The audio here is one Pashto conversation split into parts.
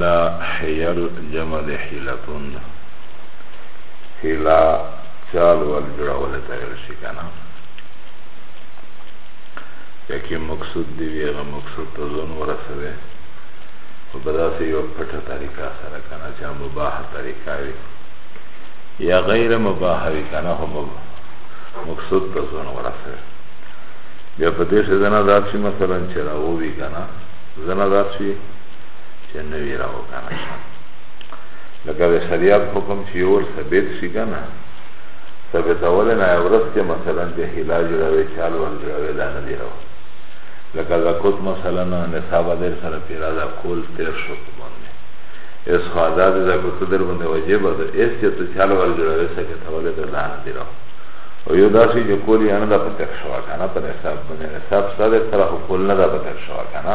دا حیل جمع د حیلتون ده حیلا چال ول جوړول ته ویل شي که نه یا کې مقصود دی وي هغه مقصود ته ځان ورسوي خو په داسې یو پټه طریقه سره که نه چې مباحه طریقه وي یا غیر مباحه وي که نه خو مقصود ته ځان ورسوي بیا په دې ښځنه داسې مثلا چې راووي که نه ځنه داسې چې نه وی راو کنه لکه د شریعت حکم چې اور ثبت شي کنه ثبتول نه ورس کې مثلا چې هلا جوړوي چال ور جوړوي دا نه دی راو لکه زکوت مثلا نصاب در سره پیرا دا کول تیر شو باندې اس خدا د زکوت در باندې واجب ده اس چې ته چال ور جوړوي سکه تول ته نه دی راو او یو داسې چې کولی نه ده پتک شوه کنه په نصاب باندې نصاب سره سره خو کول نه ده پتک شوه کنه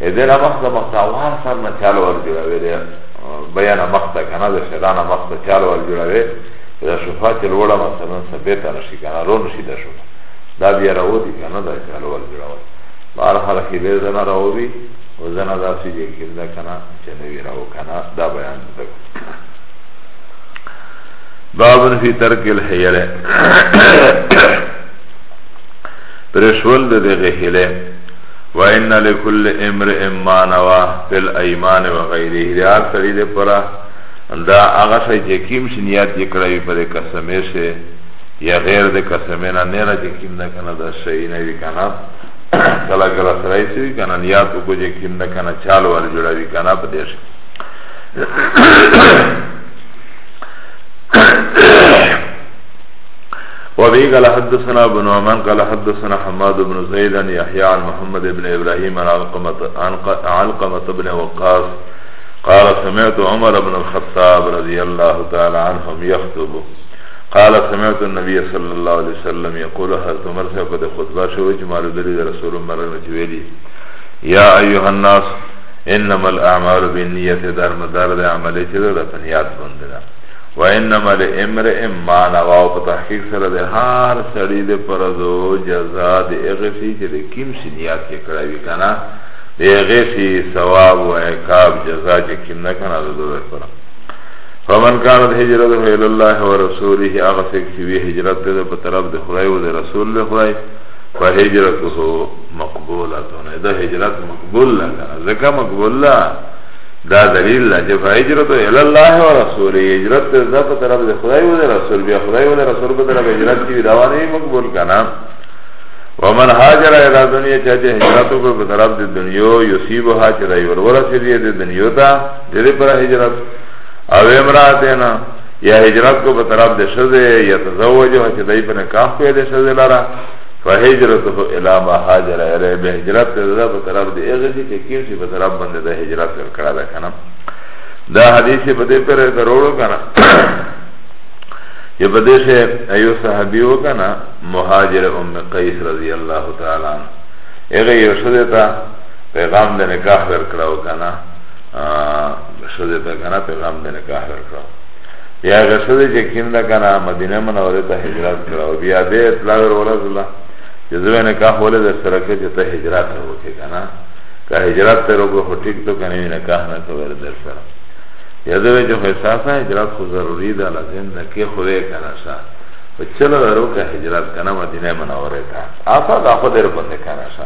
ایده لا مخت مخت اوان سر نا چال ور جوڑا وی ده بیان مخت کنا ده شدان مخت چال ور جوڑا وی ده شفا چل وڑا مثلا سبیتا نشی کنا رو نشی ده شفا دا بیا رو دی کنا ده چال ور جوڑا وی بار حال خیلی زنا رو بی و زنا دا سی جی کل ده کنا چنوی رو کنا دا بیان ده بابن فی ترک الحیله پرشول ده ده غیله وان لكل امرئ ما نوى في الايمان وغيره دي هر سړي دي پرا دا هغه شي چې کیم شي نیت یې کړی په دې قسمه شي یا غیر د قسمه نه نه راځي کیم نه کنه دا شي نه وی کنه کله کله سره یې سوي کنه نیت کو چې کیم نه کنه چال ور جوړوي کنه په دې شي وبه قال حدثنا ابن عمان قال حدثنا حماد بن زيد عن يحيى عن محمد بن إبراهيم علقمة, بن وقاص قال سمعت عمر بن الخطاب رضي الله تعالى عنهم يخطب قال سمعت النبي صلى الله عليه وسلم يقول حضرت عمر صاحب قد خطبه شو اجمال دليل رسول عمر مجويلي يا ايها الناس انما الاعمال بالنية دار مدار ده عملي چه ده ده و انما لامرئ ما نوا په تحقیق سره د هر سړی د پرزو جزا د اغسی چې د کیم سنیات کې کړی وی کنه د اغسی ثواب او عقاب جزا چې کیم نه کنه د دوه پر فمن كانت هجرته الى الله ورسوله اغسك في هجرت ده په طرف د خدای او د رسول له خدای فهجرته مقبوله ده هجرت مقبوله ده ځکه مقبوله دا دلیل ده چې فهجرت الی الله و رسول هجرت ته ځه په طرف د خدای او د رسول بیا خدای او د رسول په طرف هجرت کی دعوا نه مقبول کنا ومن هاجر الى دنیا چې چې هجرت کو په طرف د دنیا یصيب هاجر ای ور ورسې دې د دنیا ته دې پر هجرت او امراتنا یا هجرت کو په طرف د شذ یا تزوج چې دای په نکاح کې د شذ لاره فهجرته الى ما هاجر الى به هجرت ده په طرف دی هغه چې کیم شي په طرف باندې د هجرت ور کړه ده کنه دا حدیث په دې پر درولو کنه چې په دې شه ایو صحابي و کنه مهاجر ام قیس رضی الله تعالی عنہ هغه یو شده تا پیغام د نکاح ور کړه کنه شده تا کنه پیغام د نکاح ور کړه بیا غسده چه کم ده کنه مدینه منوره تا حجرات کرده و بیا ده اطلاع ور ورز الله چه زوی نکاح ولی در سرکه چه تا حجرات رو که کنه که حجرات تا رو که خو ٹک تو کنه نکاح نکویر در سره یا ده چه خو احساسا حجرات خو ضروری ده لازم ده که خوده کنه سا و چلا ده رو که حجرات کنه مدینه منوره تا آفا ده خود رو پته کنه سا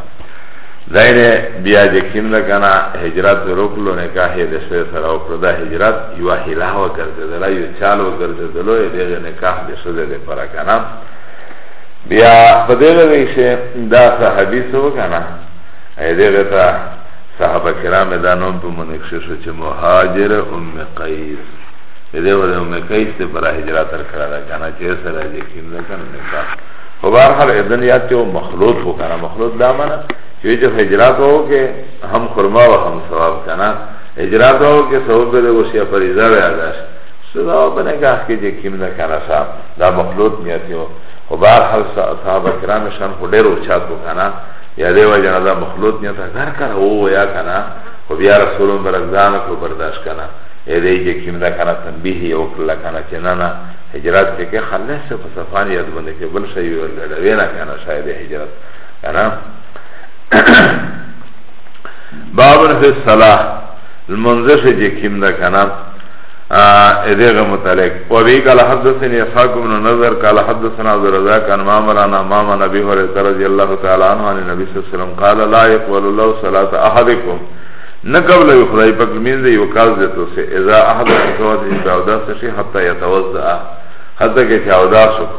داینه بیا جکیم لکنه هجرات روکلو نکاح ده سره سره وکړه دا هجرات یو حیله و گرزدلا یو چال و گرزدلو دیغه نکاح دی شده دی پرا کنا بیا پدیغه دیشه دا صحبیث و کنا دیغه تا صحابه کرام دا نوم پا منکشه شو چه مهاجر ام قیس دیده و ام قیس دی پرا حجرات رکرا دا کنا چه سر جکیم دا کنا نکاح و بارحال ادن یاد چه مخلوط و کنا مخلوط دا مانا چه چه حجرات و که هم خرما و هم ثواب کنا اجرا باو که سواب بده وش یا فریضه به اداش سواب به نگاه که جه کم ده کنه صاحب دا مخلوط میاتی و و بارحال صحاب کرامشان خو دیر اوچات بو کنه یا دیو جنه دا مخلوط میاتا گر کنه او یا کنه و بیا رسولم برزدان کو برداشت کنه ایده جه کم ده کنه تنبیه یو کلا کنه چه نه نه هجرت که که خلص سه فصفان یاد بنده که بل شایی ورگرده وینا کنه شاید هجرت کنه بابن فی الصلاح المنزش جه کم ده کنا ادغ متعلق و بی قال حدثنی اسحاق بن نظر قال حدثنا عبد الرزاق عن مامر عن امام نبی حریت رضی اللہ تعالی عنہ عن نبی صلی اللہ علیہ وسلم قال لا يقبل الله صلاة احدكم نقبل يخدای پک من دی وکاز دیتو سے اذا احد صلوات جدا ودا سشی حتی یتوزعا حتی که چاودا سکو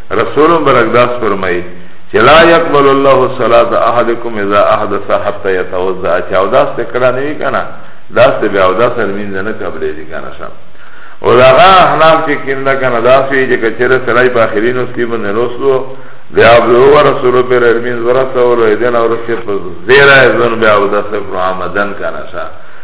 رسول مبارک داس فرمای چې لا يقبل الله صلاه احدكم اذا احدث حتى يتوضا چې او داس ته کړه نه وی کنه داس ته بیا او داس المین نه قبلې دي کنه شام او دا احناف چې کیندا کنه داس وی چې کچره سړی په اخرین اوس کې باندې روسو بیا او رسول پر المین ورسره ورو دین او رسول زیرا زون بیا او داس پر آمدن کنه شام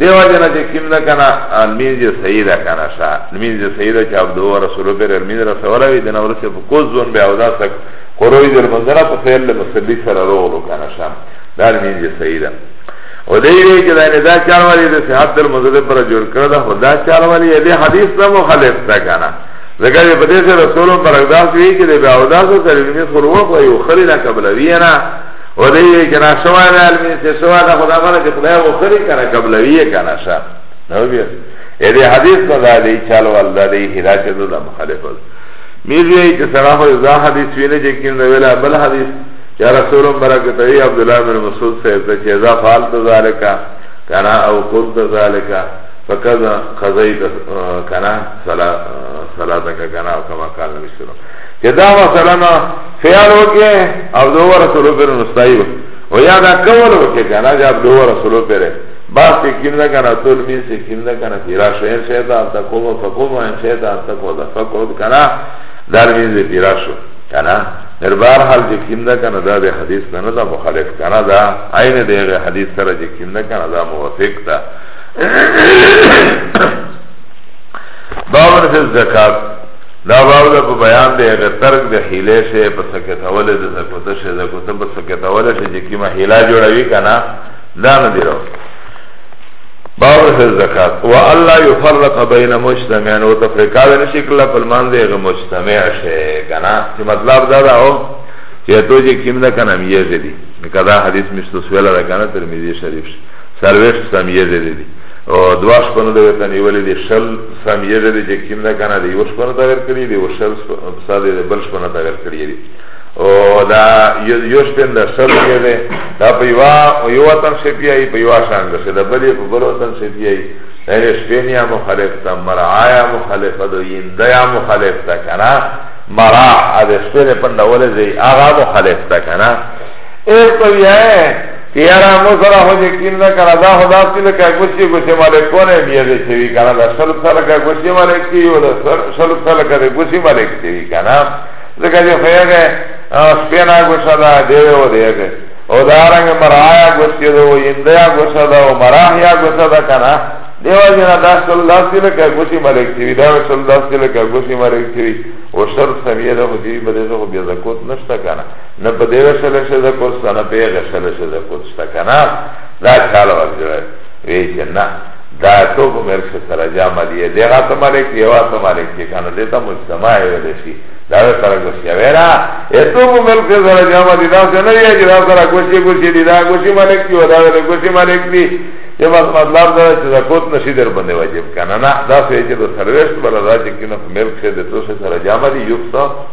دیو جنا چې کیم ده کنه مین دې صحیح ده کنه شا مین دې صحیح ده چې عبد او رسول پر مین رسول وی دنا ورسې په کوز ځون به اودا سک کوروی در منځره په خیال له مسلی سره ورو کنه شا دا مین دې صحیح ده او دی وی چې دا نه دا چار والی د صحت در منځره پر جوړ کړ دا خدا چار والی دې حدیث نه مخالف ده کنه ځکه په دې سره رسول پر اقدام وی چې به اودا سره مین خورو خو یو خلینا قبل وینا و دیوی کنا سوا دا علمی چه سوا دا خدا مانا چه خدای غخری کنا قبلویه کنا شا نو بیا ایده حدیث نا دا دی چالو والدا دی حدا چه دو دا مخالف از میزوی چه سراخو دا حدیث وینه چه کن دویلا بل حدیث چه رسول برکتوی عبدالله بن مسعود صاحب تا چه ازا فعلت ذالکا کنا او قلت ذالکا فقد قضیت کنا صلاتکا کنا او کما قال نبی صلی اللہ چه دا مثلا فعل وکه او دو ورسولو پر نستایو و یا دا کول وکه کنا جا دو ورسولو پر باس سکیم دا کنا طول مین سکیم دا کنا تیرا شوین شیطا انتا کوم و فکوم و ان شیطا انتا کوم دا فکود کنا دار مین زی تیرا شو کنا در بار حال چه کم ده کنه ده ده حدیث کنه ده مخالف کنه ده عین ده حدیث سره چه کم ده کنه ده موافق ده بابن فی الزکاة دا باب دا په بیان دی هغه ترک د حیله شه په سکتول د زکوت شه زکوت په سکتول شه چې کیما حیله جوړوي کنه دا نه دی راو باب فی الزکات و الله یفرق بین مجتمعین و تفریقا بین شکل په مان دی هغه مجتمع شه کنه چې مطلب دا دا او چې تو چې کیم نه کنه یې زدي کدا حدیث مشتو سویل را کنه ترمذی شریف سرویش سم یې زدي او دواش پنو دوی تنیولی دی شل سامیه ده چې کیم ده کنه دی وش پنه تغیر کړی دی وشل سال دی بل شپنه تغیر کړی دی او دا یوش پن ده سل دی ده دا په یوا او یو وطن شپیای په یوا شان ده ده بلې په بل وطن شپیای یعنی شپینیا مخالف تا مرعایا مخالف ده یندیا مخالف تا کنه مرع ده شپنه پنده ولی زی آغا مخالف تا کنه ایک تو یه که یارا مو سره خو چې کیم نه کنه دا خو داسې لکه ګوشې ګوشې مالک کونه بیا دې شوي کنه دا شل سلکه ګوشې مالک چې یو دا شل سلکه دې ګوشې مالک چې وي کنه ځکه چې خو یې سپینا ګوشه ده دی و دی دی او دا رنګ مرایا ګوشې ده او یندیا ګوشه ده او مراحیا ګوشه ده کنه دیو جنا دا شل داسې لکه ګوشې مالک چې وي دا شل داسې لکه ګوشې مالک چې وي او شر سمیه ده خو دې بده خو بیا زکوت نشته کنه نه په دې وسله شه د کوسته نه په هغه وسله شه د کوسته که نه دا چال ورجوړه وی چې نه دا تو په مرشه سره جامه دی دغه ته مالک دی وا ته مالک دی کنه دې ته مجتمع ویل شي دا سره کوشي ویرا اته په مرشه سره جامه دی دا څنګه یې چې دا سره کوشي کوشي دی دا کوشي مالک دی دا له کوشي مالک دی چې بس مطلب دا چې دا کوت نشي در باندې واجب کنه نه دا څه چې د سرویس بل راځي کنه په مرشه د تو سره جامه دی یو څه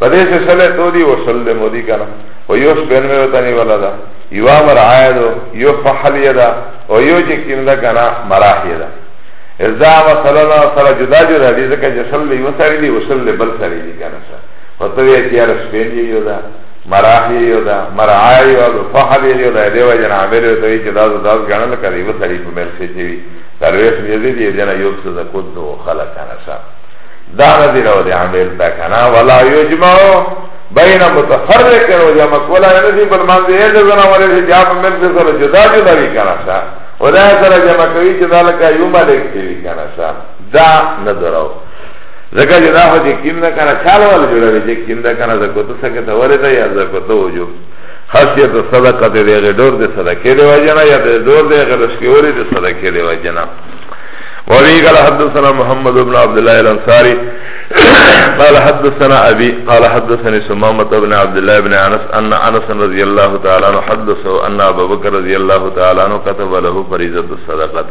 په دې سه سله تو دی وصل دې مودي کنه و یو سپین مې وتنی ولا دا یو امر عاید یو فحل یدا او یو چې کیم دا کنه مراح یدا ازا وصل الله سره جدا جدا دي ځکه چې سل یو سره دی وصل دې بل سره دی کنه سره وته یې چې ار سپین یو دا مراح یو دا مرعا یو دا فحل یو دا دی وجه نه عمل ته چې دا دا غنل کوي و سره په مل شي ترویش یې دې دې نه یو څه د کود خلک کنه سره دا ندی رو دی عمل دا کنا ولا یجمعو بین متفرق رو جمع کولا ندی بل منزی ایز زنا ولی سی جاب مل سی سر جدا جدا بی کنا شا و دا سر جمع کوی چی دا لکا یو ملک سی بی کنا شا دا ندی رو زکا جدا خو چی کم دا کنا چال والا جوڑا بی چی کم دا کنا زکو تو سکتا ولی دا یا زکو تو وجوب خاصیت صدقه دی غیر دور دی صدقه دی وجنا یا دور دی غیر اسکی ولی دی صدقه دی وجنا وابي قال حدثنا محمد بن عبد الله الانصاري قال حدثنا ابي قال حدثني سمامة بن عبد الله بن انس ان انس رضي الله تعالى عنه حدثه ان ابا بكر رضي الله تعالى عنه كتب له فريضه الصدقه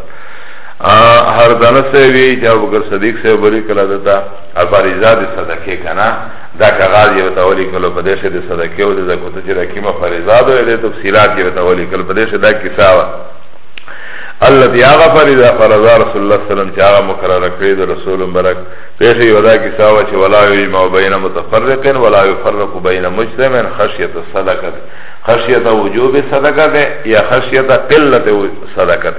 هر دانه سوی چې ابو بکر صدیق سے بری کلا دتا ابارزا د صدقه کنا دا کغاز یو تولی کلو په دې شه د صدقه او د زکات چې راکیمه فرضا ده د تفصيلات یو تولی کلو په دې شه دا کیسه التي هغه فرضه فرضه رسول الله صلی الله علیه وسلم چې هغه مقرر کړی د رسول مبارک پیښه یو دا کیسه وا چې ولا یجمع بین متفرق ولا یفرق بین مجتمع خشیت الصدقه خشیت وجوب الصدقه یا خشیت قلت الصدقه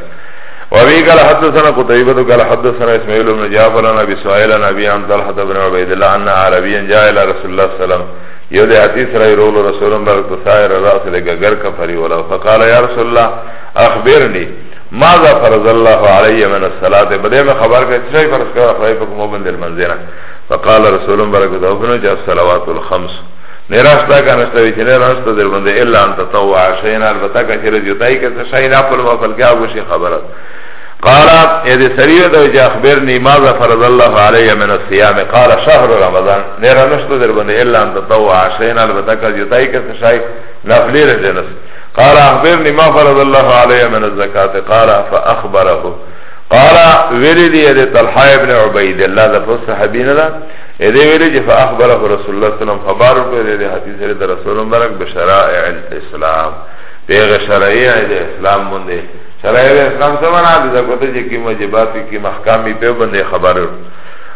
وابي قال حدثنا قتيبة قال حدثنا اسماعيل بن جعفر عن ابي سهيل عن ابي عن طلحة بن عبيد الله ان عربيا جاء الى رسول الله صلى الله عليه وسلم يودي حديث رأي رول رسول الله صلى الله عليه وسلم بسائر الرأس لك غرق فري ولا فقال يا رسول الله اخبرنی ماذا فرض الله علی من الصلاه بده ما خبر کا چه فرض کا خدای په کوم باندې منځنه فقال رسول الله برکت او بنو جاء الصلوات الخمس نراشتا کا نشته چې نه راشته در باندې الا ان تطوع شین البته کا چې جدای کا شین خپل مفل کا وشي خبره قال اذا سريو ده جا اخبرني ماذا فرض الله علي من الصيام قال شهر رمضان نرا نشته در باندې الا ان تطوع شین البته کا جدای کا شای نفلی رجنس قال اخبرني ما فرض الله علي من الزكاة قال فأخبره قال ویلی دی اده طلحه ابن عبید اللہ دا پس صحبی ندا اده ویلی جی فأخبره رسول اللہ سلام خبارو کو اده حدیث رد رسول مبرک بشرائع الاسلام پیغ شرائع اده اسلام بنده شرائع اده اسلام سمنا اده زکوتا جی کی مجباتی کی محکامی پیو بنده خبارو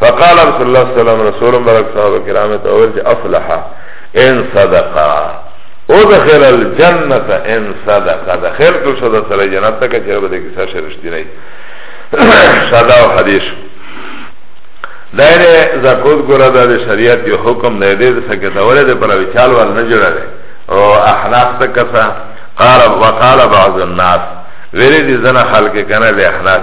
فقال رسول الله صلی الله علیه وسلم رسول مبارک صحابه کرام ته ورج افلح ان صدقا ادخل الجنه ان صدقا دخل کل صدا سره جنت ته چې به کې سره رښتینی نه صدا او حدیث دایره زکوت ګره د شریعت یو حکم نه دی څه کې دوره ده پر وچال ور نه جوړه ده او احناف ته کسا قال وقال بعض الناس ویری دي زنه خلق کنه له احناف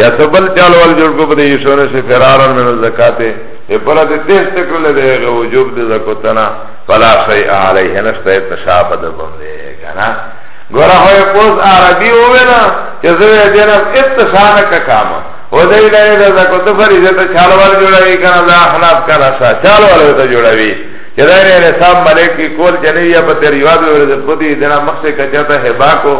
یا سبل چال وال جوړ کو بده یشونه سے فرارن من الزکات ای پر دې تیز تکل دې غو وجوب دې زکوتنا فلا شی علیه نشته تشاف د بم دې کنه ګورا هو پوز عربی وینا چې زه دې نه اتشانه کا کام او دې دې د زکوت فریضه ته چال وال جوړوي کنه دا اخلاص کنه سا چال وال ته جوړوي جدائر احساب ملک کی کول جنوی یا پتر یواد ورد پتی دینا مخصی کچاتا حبا کو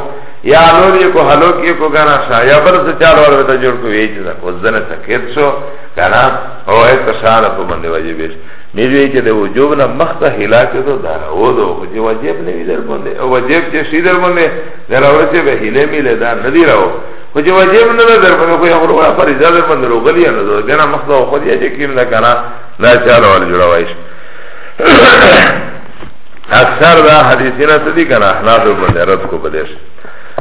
یا لور یې کو هلوک یې کو کنه شا یا بل څه چالو ور ته جوړ کو ویچ دا کو ځنه سکیت شو کنه او یې ته شان په باندې واجب شي نیوی چې د وجوب نه مخته هلاک ته دا و دو چې واجب نه وی در باندې او واجب چې شي در باندې دراوړ چې به هله میله دا نه دی راو خو چې واجب نه در باندې خو یو ولا فریضه در باندې روغلی نه دو دنه مخته خو دې چې کیم نه کنه دا چالو ور جوړوي اکثر دا حدیثینا سدی کنا احناف ابن رد کو بدیش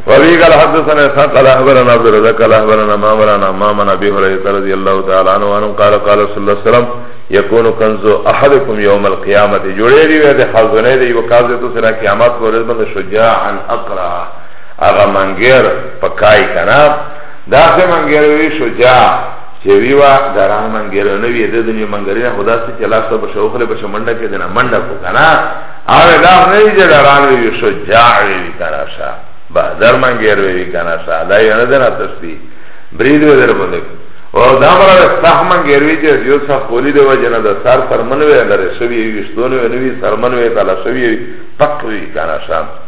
وابي قال حدثنا اسحاق قال اخبرنا عبد الرزاق قال اخبرنا مامر عن امام عن ابي هريره رضي الله تعالى عنه انه قال قال صلى الله عليه وسلم يكون كنز احدكم يوم القيامه جوړې دی د خزانه دی یو کاز ته سره قیامت پر ورځ باندې شجاعا اقرا اغه منګر پکای کنا دا څه منګر وی شجاع چه ویوا دا راه منگیلو نوی ده دنیا منگرین خدا سی چه لاستا بشه اخلی بشه منده که دنا منده کو کنا آوه دام نوی جه دران وی شجاع وی کنا شا بهدر منگیر وی کنا شا دا یو ندنا تشتی برید وی در بنده و دا مرا سخ منگیر وی چه یو سخ خولی ده و جنا دا سر سرمن وی لره شوی وی شتون وی نوی سرمن وی تلا شوی وی پق وی کنا شا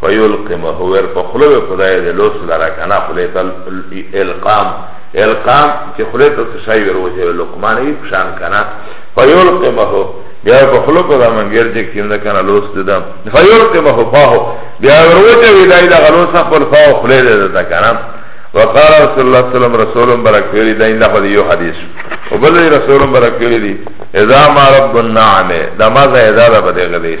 فیلقمه ور په خله به خدای د لوس لره کنه خله ته القام القام چې خله ته څه شی وروځي لقمان یې پشان کنه فیلقمه بیا په خله کو دا منګر چې کینده کنه لوس ددا فیلقمه فاه بیا وروځي ویلای دا غلوس خپل فاه خله دې ته کنه وقال رسول الله صلی الله علیه وسلم رسول برک ویلی دا انده خو یو حدیث او بل رسول برک ویلی اذا ما رب النعمه دا ما زه اذا ده بده غدیش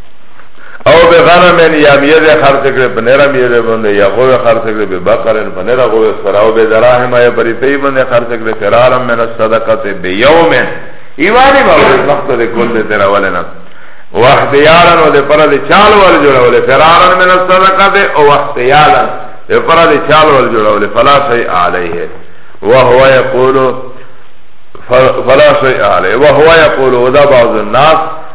او به غنمن یا میوه خرڅ کړي په نره میوه باندې یا غوه خرڅ کړي به بقرن په نره غوه سره او به دراهم یا بریتي باندې خرڅ کړي فرار من الصدقه به یوم ایوانی ما ورځ وخت دې کول دې تر اولنه وخت یارن او دې پر دې چال ور جوړول فرار من الصدقه به او وخت یارن دې پر دې چال ور جوړول فلا شی علیه وهو یقول فلا شی علیه وهو یقول وذا بعض الناس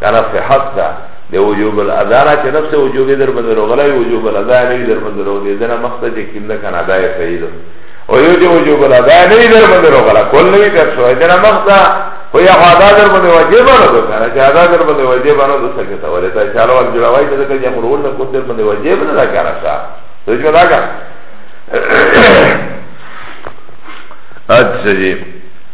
کانا صحت دا ده وجوب الادارا چه نفس وجوبی در بند رو غلاوی وجوب الادارا نوی در بند رو دیدنا مقصد چه کم ده کانا دای صحیح ده و یو چه وجوب الادارا نوی در بند رو غلا کل نوی کر شو دیدنا مقصد خو یا خوادا در بند واجب آنو دو کانا چه آدا در بند واجب آنو دو سکتا ولی تا چالو وال جلوائی تا دکر جا مرول نکن در بند واجب ندا کانا شا تو جو دا کانا اچھا جی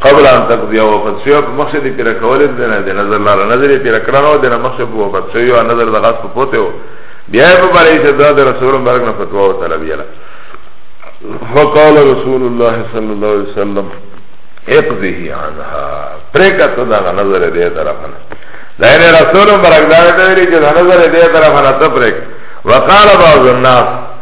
قبل ان تقضي وفات شوی په مخ دې پیر کول دې نه دې نظر لاره نظر یې پیر کړنو دې نه مخ په وفات شوی او نظر د غاص په پوته و بیا په بارے چې دا د رسول مرګ نه فتوا او طلب یلا فقال رسول الله صلی الله علیه وسلم اقضيه عنها پرکت دا نظر دې طرفنه دا یې رسول مرګ دا دې چې نظر دې طرفنه ته پرک وقال بعض الناس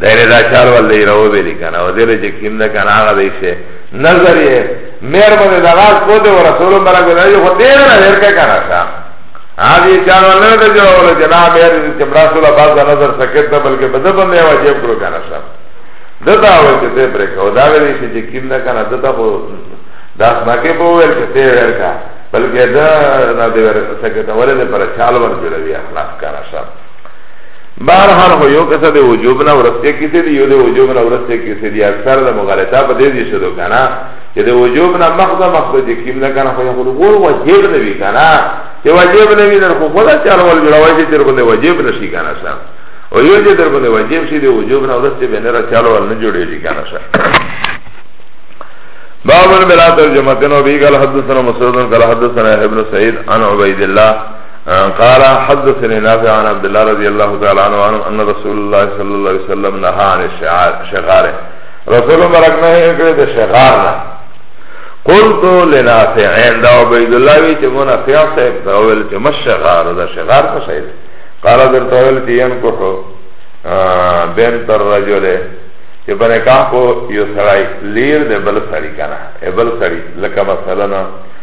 دایره دا چار ول دی رو بیلی کنه او دل چې کیم ده کنه هغه دی شه نظر یې مېر باندې دا غاز کو دی رسول الله برکو دی خو دې نه ور کا کنه تا هغه چار ول نه دی جوړ ول جنا مېر چې رسول الله باز نظر سکت ده بلکې بده په میوا جیب کړو کنه صاحب دتا و چې ته پر کو دا ویلی چې کیم ده کنه دتا په داس مکه په ول کې ته ور کا بلکې دا نه دی ور سکت ولې پر چال ور جوړوي اخلاق کنه صاحب بار هر هو یو کسا دی وجوب نا ورسته کسی دی یو دی وجوب نا ورسته کسی دی اکثر دی مغالطا پا دیزی شدو کنا چه دی وجوب نا مخدا مخدا جه کم نکنا خوی خود غور وجیب نبی کنا چه وجیب نبی در خو خدا چار وال جلوائی چه تیر بنده وجیب نشی کنا سا و یو جه تیر بنده وجیب شی دی وجوب نا ورسته بینرا چار وال نجوڑی جی کنا سا باب بلا ترجمتن و بی قال حدثنا مسعود قال حدثنا ابن سعید عن عبید الله قال حدثني نافع عن عبد الله رضي الله تعالى عنه ان رسول الله صلى الله عليه وسلم نهى عن الشعار شغاره رسول مبارک نه کړی د شغار نه قلت لنافع عند عبيد الله وی چې مون نافع صاحب دا ول چې مشغار د شغار څه شي قال درته ول چې ان کو بین تر رجل چې باندې کا کو یو سړی لیر د بل سړی کنه بل سړی لکه مثلا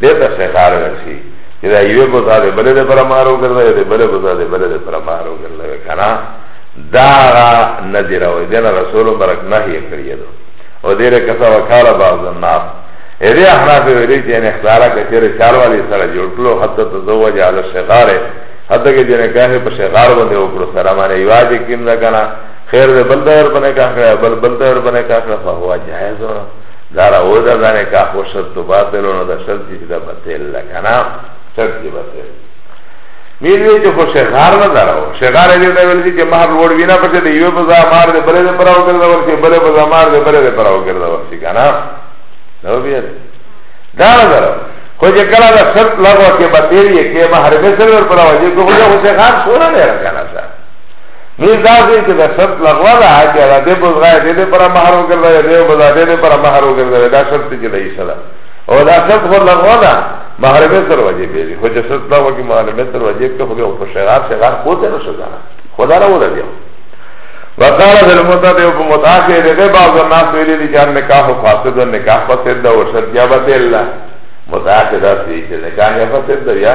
ده ته شکار ورشی چه ده یوه بزا ده بله ده پر مارو کرده یو ده بله بزا ده بله ده پر مارو کرده کنا دا غا ندی روی دینا رسول برک نحی کریدو و دیره کسا وکال بعض الناس ایده احناف ویلی چه این اختارا کچیر چار والی سر جوٹلو حتی تزوج علی شکار حتی که جنه کاهی پر شکار بنده اکرو سر مانه ایواج کم ده کنا خیر ده بل ده ور بنه کاخره بل بل ده ور بنه کاخره فهو جائز ورم دا را او دا دانه که خو شرط باطلو نو دا شرط چی دا باطل لکنا شرط چی باطل میروی چه خو شغار ندارو شغار ایده دا ویلسی چه مهر لوڑ وینا پشه ده یوی بزا مار ده بله ده پراو کرده ورسی بله بزا مار ده بله ده پراو کرده ورسی کنا نو بیاد دا ندارو خو چه کلا دا شرط لگو که باطل یه که مهر بسر ور پراو جه که خو شغار سورا نیرن کنا شا این دا دی چې دا شرط لغوه ده چې دا دې بزغای دې دې پر مہر وګرځي دې بزا دې دې پر مہر وګرځي دا شرط چې لای سره او دا شرط خو لغوه ده مہر به سر واجب دی خو چې شرط لغوه کې مہر به سر واجب ته خو په شغار شغار کوته نه شګا خدا را ولا دی وقال ذل متدی په متاخر دې بعض الناس ویلي دي چې نکاح فاسد او نکاح فاسد ده او شرط یا بده الله متاخر ده چې نکاح فاسد ده یا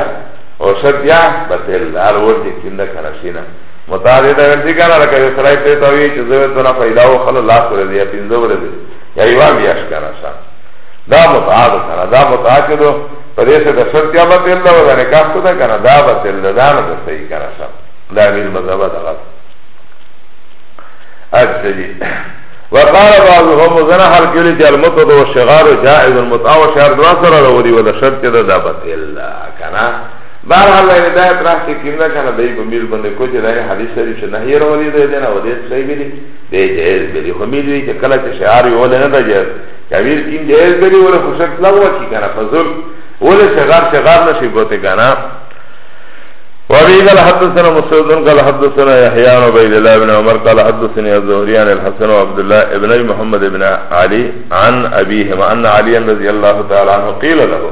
او شد بیا بطل دار ورد یقین دا کنشینا متعدی دا ورزی کانا لکه یو سرائی پیتاوی چه زویت ونا فیداو خلا لاس ورزی یا پینزو ورزی یا ایوان بیاش کانا شا دا متعدی کانا دا متعدی دو پدیسه دا شد بیا بطل دا ودا نکاس کتا کانا دا بطل دا دانا دا صحیح کانا شا دا امیر مذہبہ دا غط اچھا جی وقال بعضهم وزنا حال کلی چه المتد و شغار جائز المتعا و شهر دوان سر رولی ولا شرط دا دا بطل کنا بار الله هدایت راخ چې کیندا کنه دای په میر باندې کو چې دا حدیث شریف چې نهی راولې دی دنه و دې صحیح دی دی جهل دی خو میر وی چې کله چې شعار یو نه نه جهل کبیر کین جهل دی ولا خوشت لا و چې کنه فضل ولا شغار شغار نشي بوته کنه وابي قال حدثنا مسعود قال حدثنا يحيى عن عبيد الله بن عمر قال حدثني الزهري عن الحسن وعبد الله ابن محمد بن علي عن ابيهما ان علي رضي الله تعالى عنه قيل له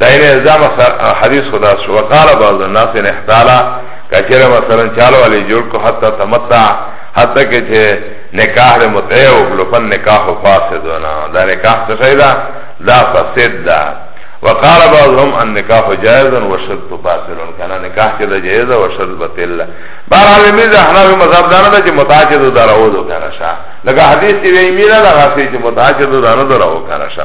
داین الزام حدیث خدا شو وقال بعض الناس ان احتالا کچره مثلا چالو علی جوړ کو حتا تمتع حتا کې چې نکاح له متعه او لفن نکاح فاسد نه دا نکاح څه شي دا دا فاسد ده وقال بعضهم ان نکاح جائز و شرط باطل کنا نکاح چې د جائز او شرط باطل ده بهر حال می ده حنا مذهب دانه ده چې متاجد دراو دو کنه شا لکه حدیث دی وی میرا لغه چې متاجد دانه دراو کنه شا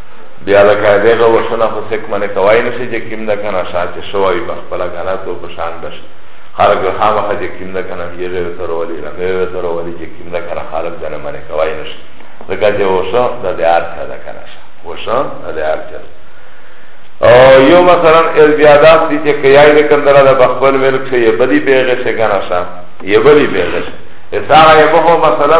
بیا د قاعده غو وشنه خو سک منه کوای نشي چې کیم ده کنه شا چې شوای په خپل کنه تو په شان بش خلق به خامه چې کیم ده کنه یې غیر تر ولی را مې تر ولی چې کیم ده کنه خلق دنه منه کوای نشي ځکه چې وشو د دې ارته ده کنه شا وشو د دې ارته او یو مثلا ال بیا داس دي چې کیای د کندره د خپل ملک شي بدی پیغه شي کنه شا یې بدی پیغه شي اساره یې په مثلا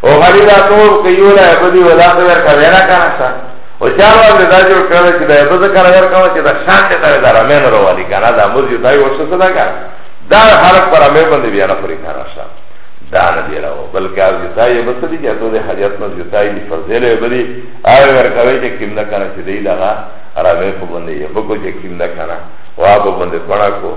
او غلی دا تور که یو لا عبدی ولا ته ورکا وینا کنه سا او چار وار دا جوړ کړل چې دا عبد کړه ورکا چې دا شان ته دا دار مې نه روالي کنه دا موږ یو دای ورسه صدا کړ دا هر پر مې باندې بیا نه پوری کنه سا دا نه دی راو بلکې از یتای بس دې چې ته حاجت نه یتای دی فرزله عبدی آی ورکا وی چې کیم نه کنه چې دی دا را مې په باندې یو کو چې کیم نه کنه وا په باندې پړا کو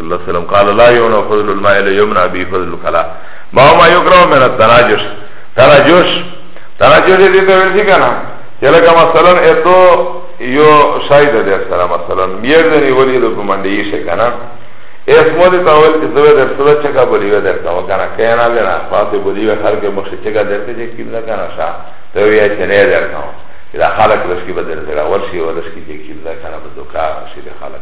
الله سلام قال لا يمنع فضل الماء لا يمنع به فضل الكلا ما ما يكره من التناجش تناجش تناجش دې ته ویل شي کنه چې لکه مثلا اتو یو شاید دې سره مثلا میر دې ولې د کومندې شي کنه اسمو دې تاول چې زوی در سره چکا بولی و در تا کنه کینا لنا فاطمه بولی و هر کې مخ چکا درته چې کیملا کنه شا ته وی چې نه در تا چې خلک لږ کې بدل سره ورشي ورشي چې کیملا کنه بدوکا شي خلک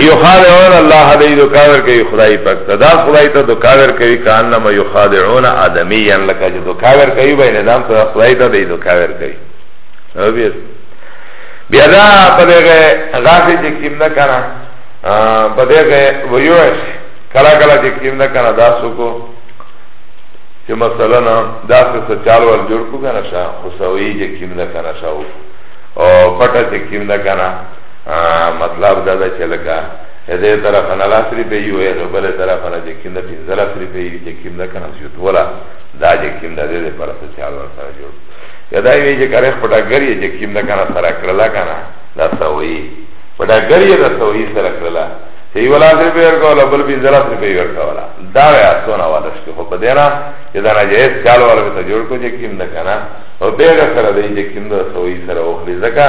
یخادعون الله دی دو کاور کوي خدای پاک ته دا خدای ته دو کاور کوي کانما یخادعون ادمیا لکه چې دو کاور کوي بین نام ته خدای ته دی دو کاور کوي او بیا بیا دا په دغه غافي چې کیم نه کنه په دغه ویوش کلا کلا چې کیم نه کنه دا سوکو چې مثلا دا څه چال ور جوړ کو کنه شا خو سوي چې کیم نه کنه شاو او پټه چې کیم نه کنه مطلب دا ده چې لکه دې طرف نه لاس ری پی یو هغه بل طرف نه چې کینده پنځه لاس ری پی چې کینده کنه یو تولا دا چې کینده دې پر څه چا ور سره جوړ یدا وی چې کرخ پټا ګری چې کینده کنه سره کړلا کنه دا سوی پټا ګری دا سوی سره کړلا چې یو لاس ری پی ور کولا بل پنځه لاس ری پی ور کولا دا وی اسونه واده شو خو په دې نه چې دا نه جهیز چال ور ته جوړ کو چې کینده کنه او بیره سره دې چې کینده سوی سره او خلی زکه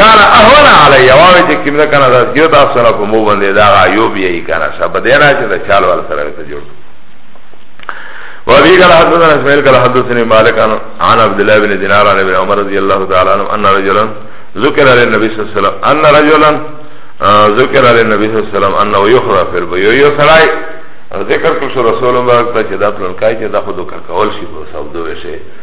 کان اهون علی یواوی چې کیمدا کنه دا دیو تاسو سره په مو باندې دا ایوب یې کنه سبا دینا چې دا چال ول سره ته جوړ وابي قال حدثنا اسماعيل قال حدثني مالك عن عبد الله بن دينار عن ابن عمر رضي الله تعالى عنه ان رجلا ذكر على النبي صلى الله عليه وسلم ان رجلا ذکر علی نبی صلی اللہ علیہ وسلم انه یخرا فی البیو یو سرائی ذکر کرشو رسول مبارک تا چه دا پلنکای چه دا خودو کرکول شی بو سعودو ویشه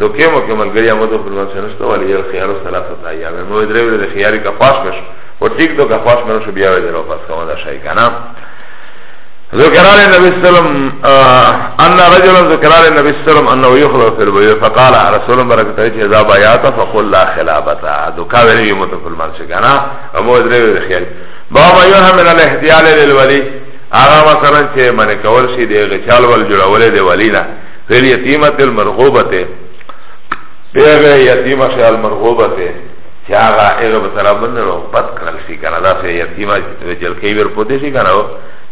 دو کې مو کې ملګری امد په لمن سره نشته ولی یل خيار ثلاثه ایام نو درې ورځې خياري کا پاس مش او ټیک دو کا پاس مې شو بیا ورځې نو پاس کوم دا شي کنه ذكر على النبي صلى الله عليه وسلم أن رجلا ذكر على النبي صلى الله عليه وسلم أنه يخلق في البيوت فقال رسول بركة الله إذا بيات فقل لا خلابتا دكا ولي متفل مرشكنا ومو ادري بالخيال بابا يوها من الاحتيال للولي آغا مثلا چه من کول شي دی غچال ول جوړول دی ولینا فیل یتیمت المرغوبت پیغه یتیمه شی المرغوبت چه آغا ایغا بطرف بندرو بد کرل شی کنا دا سه یتیمه جلکی بیر پوتی شی کنا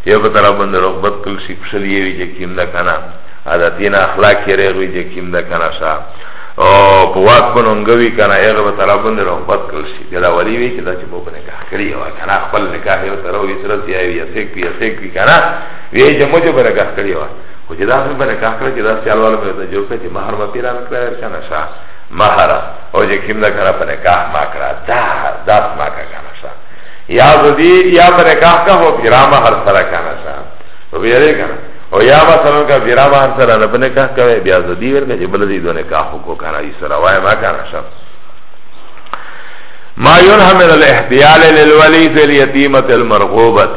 یو بطرف بندرو بد کرل شی پشلیوی جه کم دا کنا عادتینا اخلاق کی ریغوی جه کم دا کنا شا او په واک په نونګوي کنه هغه به تر باندې رغبت کړ شي دا ولی وی چې دا چې په نکاح کړی و کنه خپل نکاح یې تر وې سره دی یا سیک پی سیک پی کنه وی چې موږ به نکاح کړی و خو چې داسې به نکاح کړه چې دا سیال والا به ته جوړ کړه چې مهر به پیرا نکړه ورشه نشه مهر او چې کیم دا کړه په نکاح ما کړه دا داس ما کړه نشه یا زدی یا په نکاح کا هو پیرا مهر سره کا نشه او بیا دې کنه او یا مثلا کا پیرا مهر سره نه په نکاح کوي بیا زدی ورکه چې بل دې دو نکاح کو کنه ای سره وای ما کا نشه ما ينهى من الاحتيال للولي في اليتيمة المرغوبة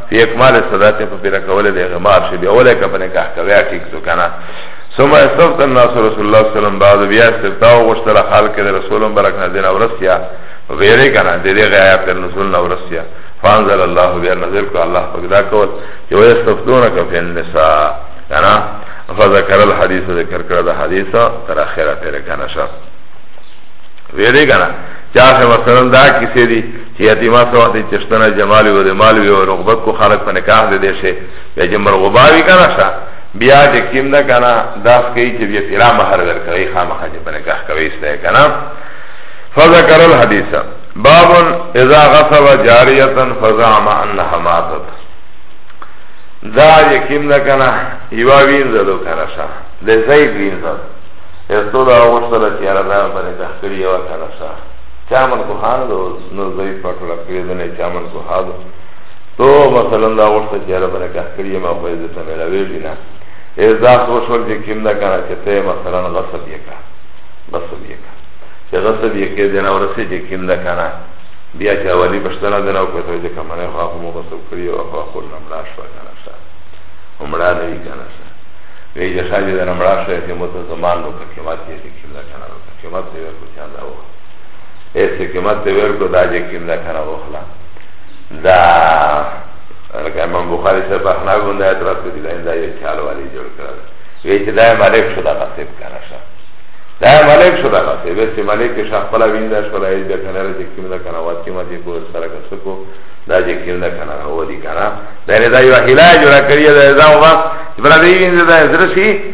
فی اکمال صدات په پیرا کوله دی غمار شي بیا ولا کپنه کا کوي ټیک سو کنه ثم استفت الناس رسول الله صلی الله علیه وسلم بعد بیا استفتاء غشتل حال کې رسول برک نه دین اورسیا ویری کنه د دې غیا پر نزول نه اورسیا فانزل الله بیا نزل کو الله پاک دا کول چې وای استفتونه کا فی النساء کنه فذكر الحديث ذکر کړه دا حدیث تر اخره پر کنه شپ ویری کنه چا مثلا دا کیسه دی چه یتیمه سو دی چشتنه جمالی و دی مالوی و رغبت کو خلق پا نکاح دی دیشه بیا چه مرغباوی کنا شا بیا چه کم ده کنا داس کئی چه بیا پیرا مهر در کوئی خامخا چه پا نکاح کوئی سته کنا فذکر الحدیث باب اذا غصب جاریتا فزعم انها ماتت دا یکیم ده کنا یوا وینزدو کنا شا ده زید وینزد استو دا غصد چیارا دا پا نکاح کری یوا کنا شا چا من کو خان دو سنو زوی پټولا کړی دنه چا من کو حادو تو مثلا دا وخت چې را باندې کار کړی ما خو دې ته ملاوي لینا اذا سو شو چې کیم دا کنه چې ته مثلا غصب یې کا غصب یې کا چې غصب یې کې دنه ورسې چې کیم دا کنه بیا چې اولی پښتنه دنه او کوته چې کمنه خو هغه مو غصب کړی او هغه خپل نمړا شو کنه شا عمره نه یې کنه شا وی چې شاجه دنه مړا شو چې مو ته زمان نو کې ما چې کیم دا کنه قیمت ته ورکو چا دا وخلا ایسه قیمت ته ورکو دا جه کم دا کنه وخلا دا لکه امام بخاری سر پخنا گونده اعتراض کردی دا این دا یو چال والی جوڑ کرده ویچه دا ملک شده غصب کنه شا دا ملک شده غصب ویسه ملک شا خلا وینده شلا ایز بیا کنه را جه کم دا کنه وات کیمت یکو سره کسکو دا جه کم دا کنه را ودی کنه دا یعنی دا یو حلا جوڑ کریه دا ازام وقت برا دیوین دا ازرسی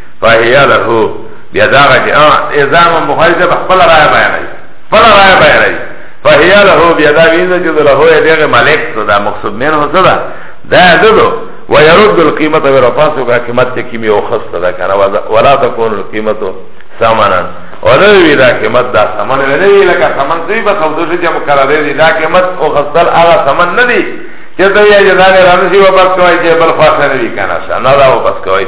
فهیا له بیا دا غا چې اذا من بخاری ته خپل رائے بیانای خپل رائے بیانای فهیا له بیا دا وینځ چې له دغه ملک ته دا مقصود مین هو صدا دا دغه ويرد القيمه ورفاسو کا قیمت ته کیمی او خسته دا کنه ولا تكون القيمه سامانا ولوی دا قیمت دا سامان ولوی لکه سامان دوی به خود شي چې مقرره دي دا قیمت او خستل هغه سامان نه دي چې دوی یې ځان رانه شي وبس کوي چې بل خاصه نه دي کنه نه دا وبس کوي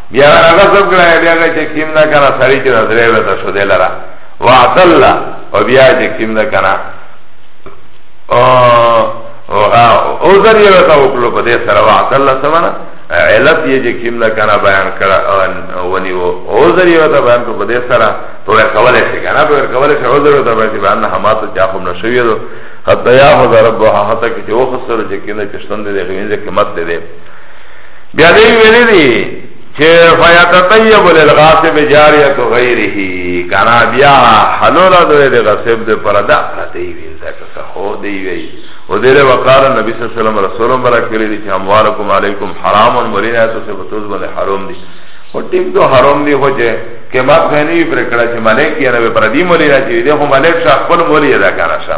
بیا هغه سب کړه بیا هغه چې کیم نه کنه سړی چې درې وته شو دی لره واعتل او بیا چې کیم نه کنه او او زر یې وته وکړو په دې سره واعتل سمنا علت یې چې کیم نه کنه بیان کړه ونی وو او زر یې وته بیان کو په دې سره تو کول شي کنه په کول شي او زر وته بیان حمات چا کوم نشوي دو حتی یا حضر ربها حتی که چه وخصر چه کنه چشتن ده ده غوینده که مد ده ده بیا دی ویلی دی چه فیتطیب للغاصب جاریت غیره کنا بیا حلول دوی دی غصب دی پر دا پرتی ویل دا کسا خو دی وی و دیر وقال نبی صلی اللہ علیہ وسلم رسول مبرک کلی دی چه اموالکم علیکم حرام مرین ایتو سے بطوز بند حرام دی و ٹیم تو حرام دی خو چه که ما خیلی پر کڑا چه ملک یا نبی پردی مولی را چه دی خو ملک شا خپل مولی دا کانا شا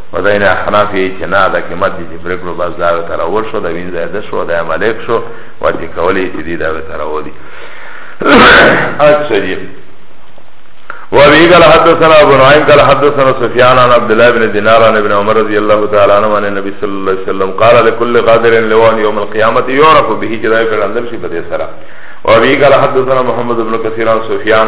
و دین احنافی چه نا دا که مدی چه پرکلو بس داوی تراول شو دا وینز ایده شو دا ملیک شو و چه کولی چه دی داوی تراولی اچھا جی وابي قال حدثنا ابو نعيم قال حدثنا سفيان عن عبد الله بن دينار عن ابن عمر رضي الله تعالى عنه عن النبي صلى الله عليه وسلم قال لكل قادر لوان يوم القيامه يعرف به جزاء في الندم شي بدي سرا وابي قال حدثنا محمد بن كثير عن سفيان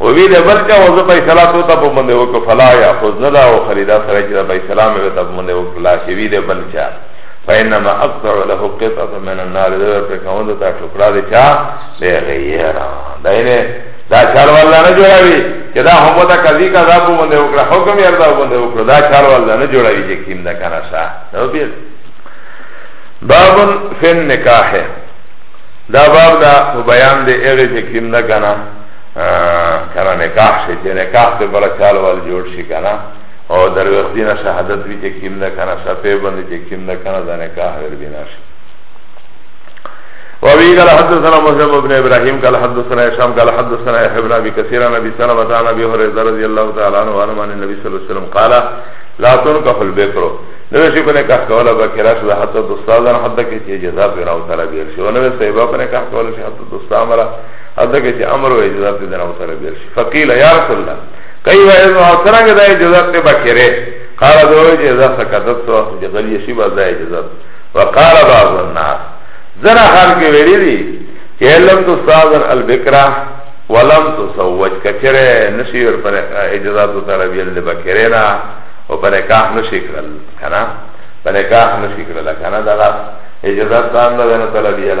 وی ده بس که وزو پیسلا تو تا پا منده وکو فلا یا خوز ندا و خریدا سرائی چه دا پیسلا میں تا پا منده وکو لا شوی ده بل چا فینما اقطع له قطعه من النار ده پر کون ده تا ٹکڑا ده چا ده غیرا ده اینه دا چار والا نه جوڑاوی چه دا همو دا کذی کذا پا منده وکو حکم یردا پا منده وکو دا چار والا نه جوڑاوی چه کم ده کنا شا نو بیر بابن فن نکاح دا باب دا بیان ده اغی چه کم ده کنا کنا نکاح شی چه نکاح ته برا چال وال جوڑ شی کنا او در وقت دینا شهادت بی چه کم ده کنا شفه بنده چه کم ده کنا ده نکاح ور بینا شی وابي قال حدثنا مسلم بن ابراهيم قال حدثنا هشام قال حدثنا يحيى بن ابي كثير عن ابي سلمة عن ابي هريره رضي الله تعالى عنه وعن النبي صلى الله عليه وسلم قال لا تنكح البكر نوشی کو نکاح کولا با کرا شده حتی دوستا دن حتی که چه جزا پینا و طلبیل شو نوی صحبا کو نکاح کولا شده حتی دوستا مرا حتی که چه امر و اجازت دیدن او سر بیرش فقیل یا رسول اللہ کئی و ایزن او سرنگ دا اجازت تی بکره قال دوی چه ازا سکتت سو اخت جغل یشیب از دا اجازت وقال بعض الناس زنا خان که ویلی دی که لم تو سازن البکرہ ولم تو سوج کچره نشی ور پر اجازت و تربیل دی بکره نا و پر نکاح نشی کرل کنا پر نکاح نشی کرل کنا دا اجازت دان دا وینا تربیل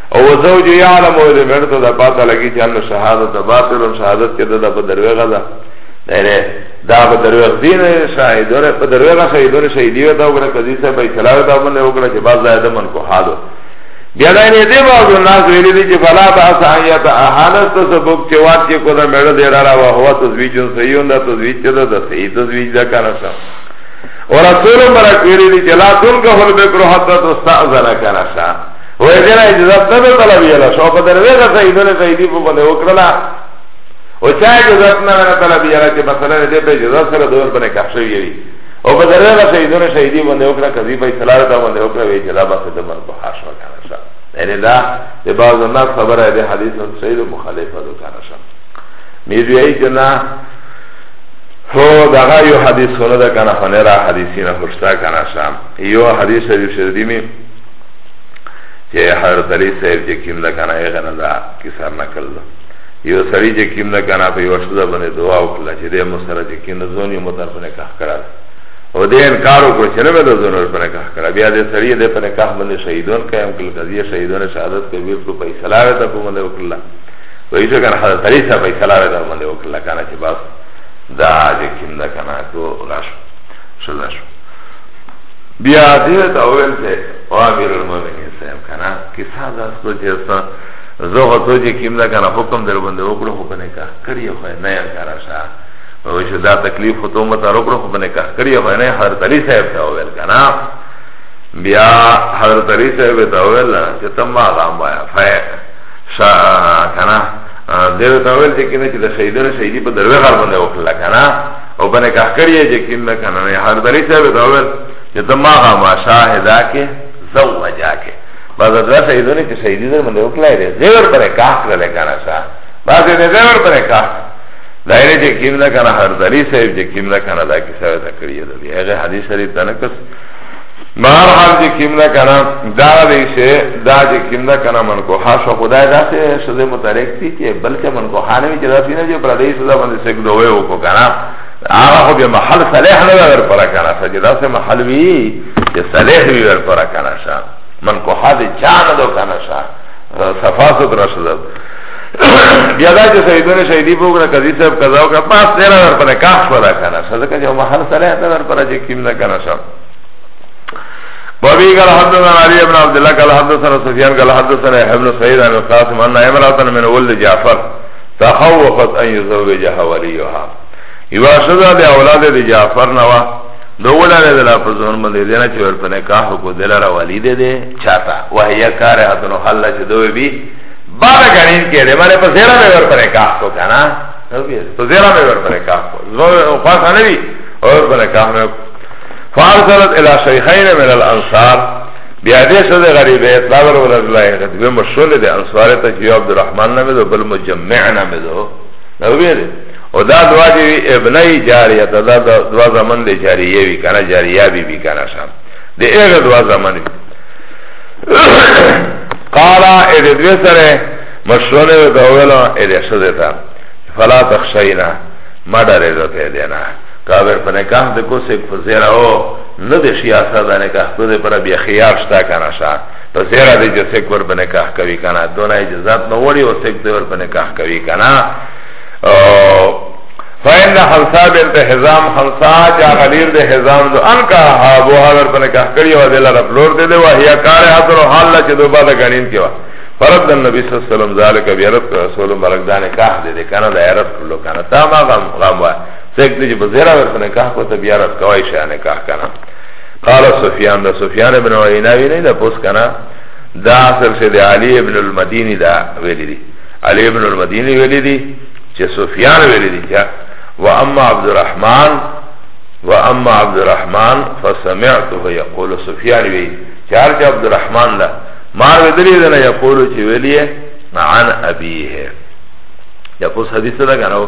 او زوج یعلم او دې مرته د پاته لګی چې ان شهادت باطل شهادت کې د په دروغه ده نه دا په دروغ دین شاهد اور په دروغ شاهد اور شاهد دی دا وګړه کدي سه په خلاف دا باندې وګړه چې باز زائد من کو حادو بیا دا نه دی باز الناس ویلي دي چې فلا باس ایت احانس ته سبب چې وات کې کو دا مړ دی را را هو تزویج صحیح دا تزویج ته دا صحیح تزویج دا کنه شا اور رسول برک ویلي دي چې لا تنکه البکر حتا تستاذن کنه شا وی کنه اجازت نه ده طلب یلا شو په درویغه سیدون سیدی په بنده وکړلا او چا اجازت نه ده طلب یلا چې مثلا دې په اجازت سره دور باندې کښ شوی وي او په درویغه سیدون سیدی باندې وکړه کذی په اصلاح ته باندې وکړه وی چې دا بس د مرګ په حاش وکړه شا یعنی دا د بعض الناس خبره ده حدیث سید مخالفه ده کنه شا میری ای چې نه هو دغه یو حدیث خونه ده کنه خنه را حدیثی نه خوشتا کنه شا یو حدیث دی شردی می چه حضرت علی صاحب چه کم ده کنه ایغه نه ده کسر نکل ده یو سری چه کم ده کنه پی وشده بنده دعا اکلا چه ده مصره چه کم ده زونی مطر پنه کخ کرده او ده انکار وکړو چې نه به د زونور په نکاح کړه بیا د سړی د په نکاح باندې شهیدون قائم کړل قضیه شهیدون شهادت کې ویل په فیصله راته په باندې وکړه وایي چې کنه حضرت علی صاحب فیصله راته په باندې وکړه کنه چې بس دا چې کیندا کنه کو راش شو شو بیا دیو تا ویل چه و امیر المومنین صاحب کنا کسا داس کو چه سا زو خو تو چه کم دا کنا حکم در بنده وکڑو خو بنه کخ کریو خوی نیم کرا شا ویش دا تکلیف خو تو متا رکڑو خو بنه کخ کریو خوی نیم حضرت علی صاحب تا ویل کنا بیا حضرت علی صاحب تا ویل چه تم ما غام بایا فی شا کنا دیو تا ویل چه کنا چه دا شهیدن شهیدی پا دروی غر بنده وکلا کنا او په نکاح کړی یې یقین نه کنه نه هر دلی صاحب دا ول چې ته ما غا ما شاهدا کې زوجا کې بعد دا سیدونه چې سیدی در باندې وکړای دی زیر پر نکاح کړل کنه شا بعد دې زیر پر نکاح دایره چې کیم نه کنه هر دلی صاحب چې کیم نه کنه دا کې سره تکړی دی هغه حدیث لري تنکس مار حال جی کم دا کنا دا دی سے دا جی کم دا کنا من کو حاش و خدای دا سے سزے متعلق تھی کہ بلکہ من کو حانے میں جدا سی نا جو پر دی سزا بندی سک دوئے ہو کو کنا آغا خو بیا محل صلیح ندا ور پر کنا سا جدا سے محل بھی کہ صلیح بھی ور پر کنا سا من کو حاد چان دو کنا سا صفا سترا سزا بیا دا چې سیدون شهیدی په وګړه قضیه صاحب قضا وکړه پاس تیرا ور پر کاش ودا کنا سا ځکه چې محل صلیح دا ور پر چې کیم نه کنا سا وابي قال حدثنا علي بن عبد الله قال حدثنا سفيان قال حدثنا يحيى بن سعيد عن القاسم ان امراه من ولد جعفر تخوفت ان يزوجها وليها يواشذا لاولاد جعفر نوا دولا ده دلا پر زون باندې دینا چې ورته نکاح کو دلاره والد دې چاته وهي کار حتن حل چې دوی بي بار غنین کې دې باندې په زیرا مې ورته نکاح کو کنه په زیرا مې ورته نکاح کو زو خاص نه وي اور پر نکاح فارسلت الى شیخین من الانصار بیا دې څه ده غریب اطلاع ورغله غد به مشول دې انصار ته چې عبد الرحمن نامه ده بل مجمع نامه ده نو ویل او دا دوا دی ابنای جاریه دا دوا زمن دی جاریه وی کنه جاریه بی بی کنه شام دی ایغه دوا زمن بی قالا ایده دوی سره مشونه وی دویلو ایده شده تا فلا تخشینا ما داره دو پیدینا کابر په نکاح د کو سیک په زیرا او نه د شیاسه د نکاح کو د پر بیا خیار شتا کنه شا په زیرا د چې سیک ور په نکاح کوي کنه دونه اجازه نه وړي او سیک ور په نکاح کوي کنه او فإن حلصا بنت حزام حلصا جا غلیر ده حزام دو انکا حابو حضر پا نکاح کری و دل رب لور ده ده و حیا کار حضر و حال لچه دو بعد گنین کی و فرد دن نبی صلی اللہ علیہ وسلم ذالک بیرد رسول مرک دان کاح ده ده کانا ده عرب کلو کانا تا ما غم غم و سیک دی جی بزیرہ ورس نکاح کو تا بیارت کوائی شای نکاح کنا قال سفیان دا سفیان ابن وعیناوی نی دا پوس کنا دا اصل شه دی علی ابن المدینی دا ویلی دی علی ابن المدینی ویلی دی چه سفیان ویلی دی چه و اما عبد الرحمن و اما عبد الرحمن فسمعته یقول سفیان وی چه هر چه عبد الرحمن دا مار ودلی دنا یقول چه ویلی عن ابیه یا پوس حدیث دا کنو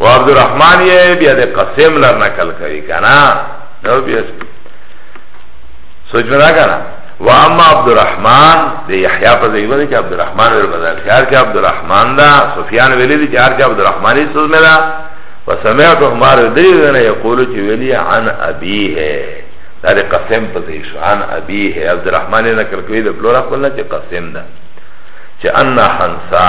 و عبدالرحمن یه بیا ده قسم لر نکل کری کنا نو بیا سوچ میں دا کنا و اما عبدالرحمن ده یحیاء پا زیبا ده که عبدالرحمن ویل بدل خیار که عبدالرحمن ده سفیان ویلی ده چهار که عبدالرحمن ایسوز میں ده و سمعت احمار دری دنه یقولو چه ویلی عن ابیه ده ده قسم پا زیشو عن ابیه عبدالرحمن نکل کری ده پلورا قلنا چه قسم ده چه انا حنسا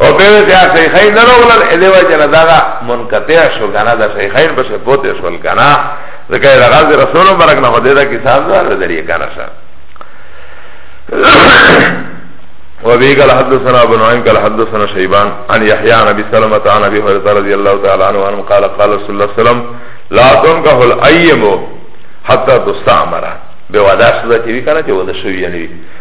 او پیوی سیا شیخین نروولل ایده وجه نداغا منکتع شو کنا دا شیخین بس پوتی شول کنا ذکر رغاز رسول مبرک نخو دیده کسا دار دریه کنا شا وبه قال حدثنا ابو نعيم قال حدثنا شيبان عن يحيى عن ابي سلمة عن ابي هريره رضي الله تعالى عنه عنه قال قال رسول الله صلى الله عليه وسلم لا تنكح الايم حتى تستعمر بودا شدا چوي کنه چې ودا شوی نه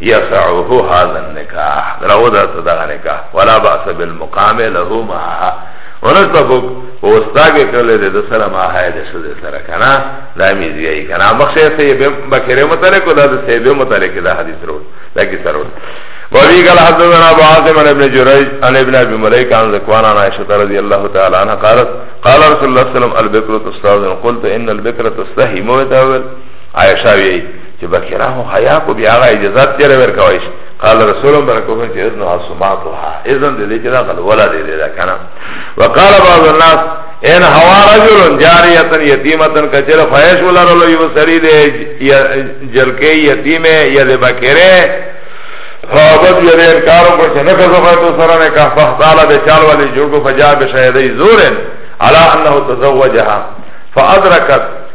يسعه هذا النکاح راو دا صدقه نکاح ولا باس بالمقام له معها ونشتا فوق وستاگه کرلی ده ده سر ما حای ده شده سر کنا ده میزی ای کنا مخشه سیبه بکره متعلق و ده ده سیبه متعلق ده حدیث رو ده کسر رو وفي قال حدثنا ابو عاصم عن ابن جريج عن ابن ابي مليك عن ذكوان عن عائشه رضي الله تعالى عنها قالت قال رسول الله صلى الله عليه وسلم البكر تستاذن قلت ان البكر تستحي موت اول عائشہ وی چې بکرا هو حیا کو بیا غا اجازه تیر ور کوي قال رسول الله برکو چې اذن حسماتها اذن دې چې دا غلولا دې دې دا کنه وقال بعض الناس ان هوا رجل جاریه یتیمه کچر فیش ولا رلو یو سری دې جلکې یتیمه یا دې بکره فابد یری انکارو پر چنه کزو خیتو سرانه که فحطالا به چال والی جوگو فجا بشایده زورن علا انه تزوجها فادرکت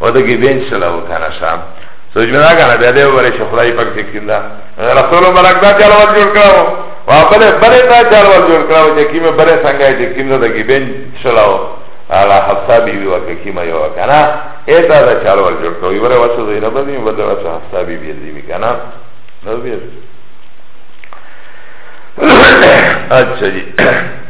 او د ګیبین سره وکنه شام سوچ مې دا کنه بیا دې وره چې خدای پاک دې کیندا رسول مبارک دا چل ور جوړ کړو او بلې بلې دا چل ور جوړ کړو چې کیمه بلې څنګه چې کیندا د ګیبین سره علا حفصه بی بی وکا کیما یو کنا ایتا دا چال ور جوړ کړو یوره واسه زینب دی بل واسه حفصه بی بی دی بی کنا نو بیا اچھا جی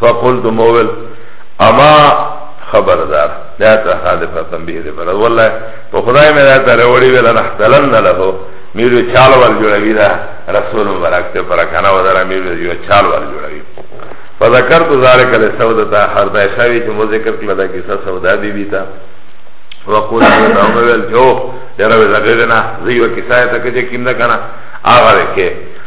فقلت مول اما خبردار لا تخالف تنبيه دي فرد والله په خدای مې راته وروړي ولا نحتلن له میرو چال ور جوړوي دا رسول مبارک ته پر کنه ودره میرو یو چال ور جوړوي فذكرت ذلك لسودتا حرد شاوی چې مو ذکر کړل دا کیسه سودا بی بی تا وقول دا ویل جو ډیر وزګرنا زیو کیسه ته کې کیم نه کنه هغه کې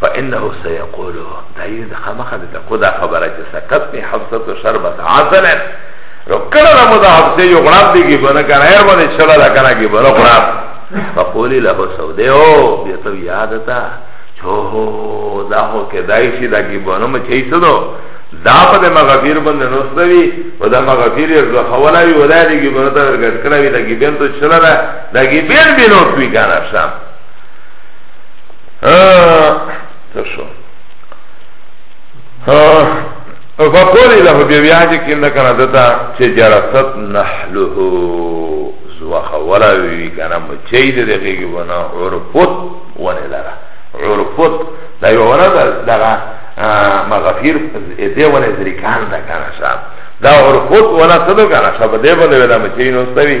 فانه سيقوله دایې د خامخه د تکو دا خبره چې سکتنی حفظه تو شربت عسل رو کله د مدا حفظه یو غړاب دیږي بنه کنه هر باندې چلا دا کنه کې بنه غړاب فقولی له سوده او بیا ته یاد تا چو دا هو کې دای شي دا کې بنه مې چي څه دو دا په د مغفیر باندې نوستوي او دا مغفیر یې ځخولا وي ودا دیږي بنه ته ورګټ کړه وي دا کې بنه تو چلا دا کې بیر بنو کوي کنه شام تشو فقولی له بیا بیا چې کینده کنه دتا چې جرست نحله زوا خولا وی کنه مچې دې دغه ونه عرفت ونه لرا عرفت دا یو ونه دغه مغفیر دې ونه ذریکان دا کنه صاحب دا عرفت ونه څه دا کنه صاحب دې باندې ولا مچې نو ستوي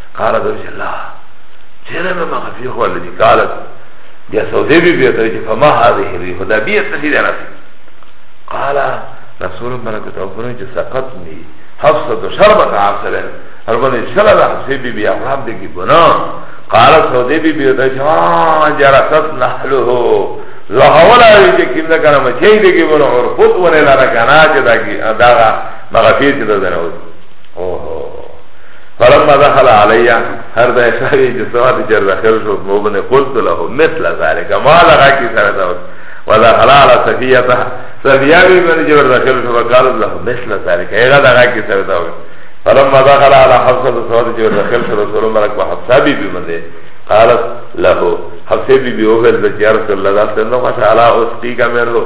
قال ابو جلا چیرې مې مخ فيه هو الذي قالت بیا سودې بي بي ته چې فما هذه الريح دا بیا څه دي راځي قال رسول الله برکت او فرمایي چې سقطني حفصه شربت عاصره اربنه شلا لا حفصه بي بي احرام دي کې ګناه قال سودې بي بي ته چې ها جرست نحله زهولا وی چې کیندا کنه مچې دي کې ونه اور خود ونه لاره کنه چې دا دا مغفیر چې دا نه وځي فلما دخل علی هر دا شاوی چې سواد چر داخل شو مو بنه قلت له مثل ذلك ما لغا کی سره دا ولا حلال صفیه صفیه وی بنه جوړ داخل شو قال له مثل ذلك هغه دا کی سره دا فلما دخل على حفصه سواد چر داخل شو رسول الله برک حفصه بی بی بنه قالت له حفصه بی بی او غل د رسول الله صلی الله علیه وسلم علی اسقی کا مرلو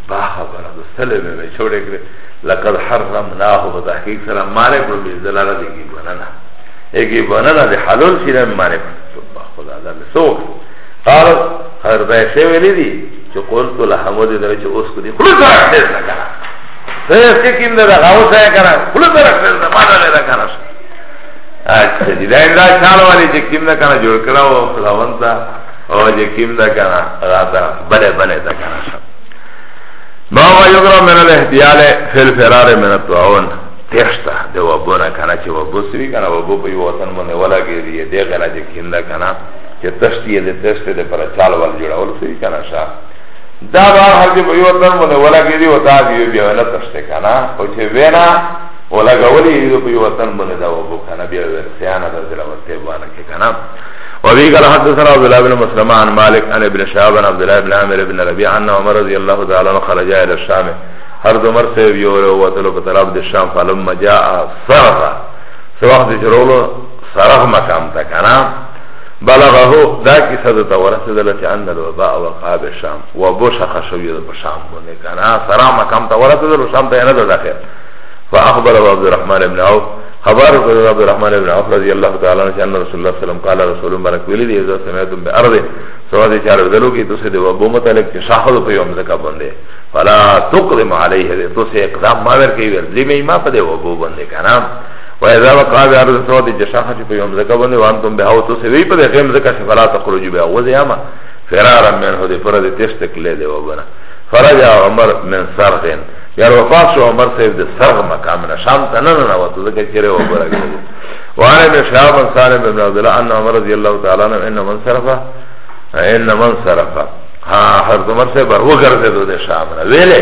دا خبره د سلې مې به چوړې کړې لقد حرمناه په تحقیق سره مارې کړو به دلاله دې کی بنانا ایګي بنانا دې حلال شي نه مارې سبحان خدا دا مې سو قال هر دا شی ویلې دي چې قول تو له حمد دې چې اوس کو دې خلک راځي نه کنه ته یې کیم دا غاو ځای کنه خلک راځي نه ما نه لري کنه اچھا جی دا دا چال والی چې کیم نه کنه جوړ کړه او خداوند ته او چې کیم نه کنه راته بلې بلې تا کنه بابا یقرا من الاحتیال فی الفرار من الطاعون تیشتا ده وبو نه کنه چه وبو سوی کنه وبو پی وطن مونه ولا گیری ده غنا چه کنده کنه چه تشتی ده تشتی ده پر چال وال جوڑا ول سوی کنه شا دا با هر چه پی وطن مونه ولا گیری و تا دیو بیا ولا تشتی کنه او چه وینا ولا گولی ایدو پی وطن مونه ده وبو کنه بیا ورسیانه ده زلوسته بانه که کنه وابي قال حدثنا عبد الله بن مسلمة عن مالك عن ابن شهاب عن عبد الله بن عامر بن ربيعة أن عمر رضي الله تعالى عنه خرج إلى الشام هرد عمر صاحب يوره وطلو بطرف دي الشام فلما جاء صرف سواق دي جرولو صرف مقام تكنا بلغه دا کیسه د تورسه دل چې ان الوباء وقع بالشام وبشخ شوی د شام باندې کنا سره مقام تورسه دل شام ته نه ده داخل فاخبر عبد الرحمن بن عوف خبر رسول عبد الرحمن بن عوف رضی الله تعالی عنہ ان رسول الله صلی الله علیه وسلم قال رسول مبارک ویلی دی اذا سمعتم بارض سوا دې چار ودلو کې تاسو دې وبو متعلق چې شاهد په یوم زکا باندې فلا تقدم علیه دې تاسو اقدام ما ور کوي ور دې مې ما په دې وبو باندې کنه و اذا وقع بارض سوا دې چې شاهد په یوم زکا باندې وان تم به او تاسو وی په دې غیم زکا چې فلا تخرج به او زه ما فرار منه دې پر دې تشتک لې دې وبنه فرجع عمر من سرغن یار وفات شو عمر صاحب د سرغ مقام نه شام ته نه نه وته ځکه چې ره وګړه کړی وانه به شهاب بن سالم بن عبد الله ان عمر رضی الله تعالی عنہ ان من صرفه ان من صرفه ها هر عمر صاحب وګرځه د شام نه ویلې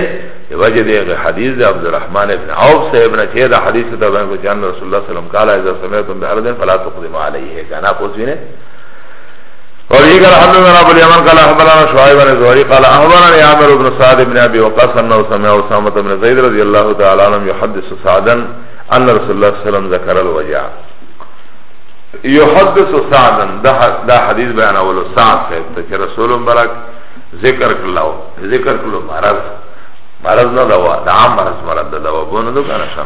وجه دې حدیث د عبد الرحمن ابن عوف صاحب نه چې دا حدیث ته باندې چې رسول الله صلی الله علیه وسلم قال اذا سمعتم بحرد فلا تقدموا عليه کنا پوسینه وبه قال حدثنا ابو اليمن قال اخبرنا شعيب بن زهري قال اخبرني عامر بن سعد بن ابي وقاص انه سمع اسامه بن زيد رضي الله تعالى عنه يحدث سعدا ان رسول الله صلى الله عليه وسلم ذكر الوجع يحدث سعدا ده حديث بيان اول سعد صاحب ته رسول مبارك ذکر کلو ذکر کلو مرض مرض نه دوا دا مرض مرض دوا بونه دو کنه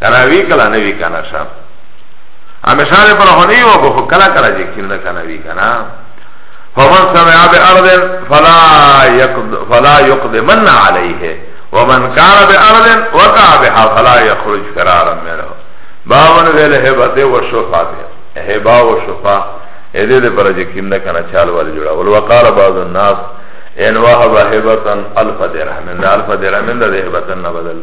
کنا وی کلا نوی کنا شا همیشان پر هنی و بخو کلا کلا جی کیونه کنا وی کنا فمن سمع بی ارض فلا, يقد فلا يقدمن علیه ومن کار بی ارض وقع بها فلا يخرج فرارا منه باون ویل حبت و شفا دی حبا و شفا ایده ده پر جی کیونه کنا چال والی جوڑا والوقال بعض الناس ان وهب هبتن الف درهم الف درهم ده هبتن نبدل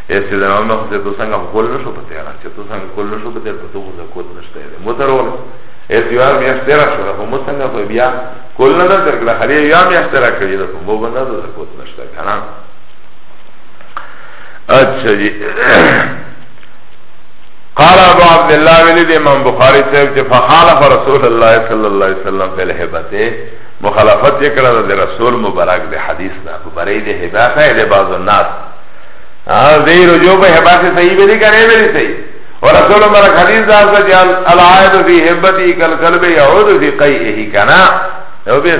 اے سیدنا عمر خو تو سنگا کول نشو په تیرا چې تو سنگا کول نشو په تیر په تو خو زکوت نشته دې مو درول اے دیوار مې استرا شو په مو سنگا په بیا کول نه در کړه خلی یا مې استرا کړی دا مو بنا د زکوت نشته کنه اچھا جی قال ابو عبد الله ویلی دی امام بخاری صاحب چې فخالف رسول الله صلی الله علیه وسلم په لهبته مخالفت یې کړه د رسول مبارک د حدیث نه په بری د هدایت له بعض الناس دی رجوع په حبات صحیح به دي کنه به دي صحیح اور رسول الله برک حدیث دا څه چې العائد فی حبتی کل قلب یعود فی قیئه کنا یو به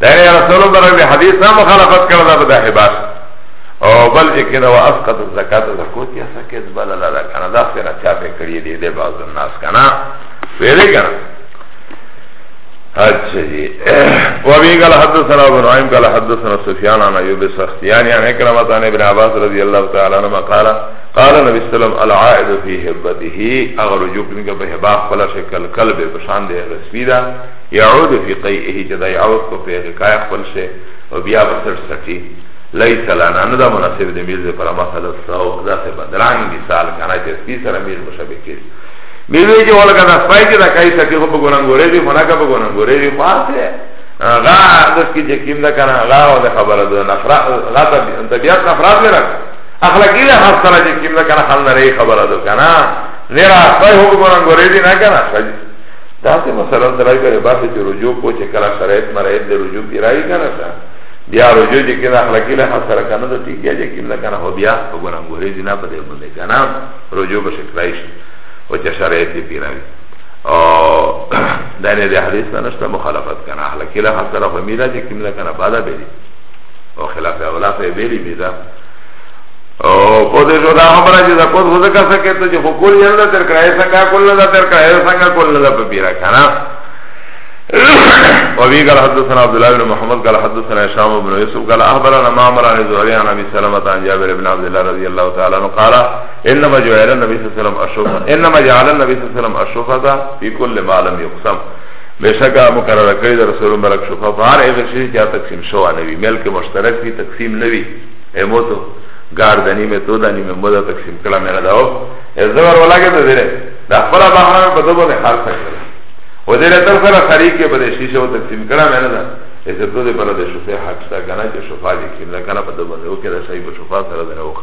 دا رسول الله برک حدیث نه مخالفت کړه دا به حبات او بل چې کنه وا اسقط الزکات زکوت یا سکت بل لا دا کنه دا سره چا به کړی دی د بعض الناس کنه ویلې کنه اچھا جی وابی قال حدثنا ابو نعیم قال حدثنا سفیان عن ایوب سختیانی عن اکرمت عن ابن عباس رضی اللہ تعالی عنہ قال قال نبی سلم العائد فی حبته اگر رجوع کنی که بحبا خلا شکل قلب بشان ده رسوی ده یعود فی قیئه جدا یعود کو پیغ کای خل شه و بیا بسر سکی لیس لنا ندا مناسب ده میز پر مسئلہ سو دا سے بدرانگ مثال کانا چه سپی سر میز مشبکیش بیوی جی ولکه دا سپای جی دا کئی سکی خو بگونن گوری بی خونا که بگونن گوری بی خواه سه غا دس کی جی کم دا کنا غا و دا خبر دو غا طبیعت نفرات لی رکھ اخلاقی دا حس سرا جی کم دا کنا خل نرئی خبر دو کنا نیرا سپای خو بگونن گوری بی نا کنا سجی دا سه مثلا درائی بری باسی چی رجوع کو چی کلا شرائط مرائط دی رجوع کی رائی کنا سا بیا رجوع جی کنا اخلاقی لی حس سرا کنا دا ٹھیک یا جی کم دا کنا خو بیا بگونن گوری بی نا پا دی بندی کنا رجوع بشکرائیش او چه شرایط دی پینا وی او دانه دی حدیث نه نشته مخالفت کنه اهل کله حسره فمیلا چې کیملا کنه بادا بیلی او خلاف اولا فی بیلی میزا او په دې جو دا خبره چې دا کوز وځه کا سکے ته چې حقوق یې نه تر کړای څنګه کول نه تر کړای څنګه کول نه په پیرا کنه وابي قال حدثنا عبد الله بن محمد قال حدثنا هشام بن يوسف قال اخبرنا معمر عن زهري عن ابي سلمة عن جابر بن عبد الله رضي الله تعالى عنه قال انما جعل النبي صلی الله علیه وسلم اشفا انما جعل النبي صلی الله علیه وسلم اشفا فی کل ما لم یقسم بشکا مقرر کړی در رسول مبارک شفا فار ایغه شی چې تقسیم شو نوی ملک مشترک دی تقسیم نوی ایموتو گاردنی میں تو دانی میں مدہ تقسیم کلا میرا داو از دور والا کے تو دیرے دا خلا باہر میں بدبو نے خال سکتا و دیرے تر سر خریق کے بدے شیشے و تقسیم کلا میرا دا از تو دے پر دے شفا حق سا کنا چه شفا جی کیم دا کنا بدبو نے اوکے دا شایی پر شفا سر دے روخ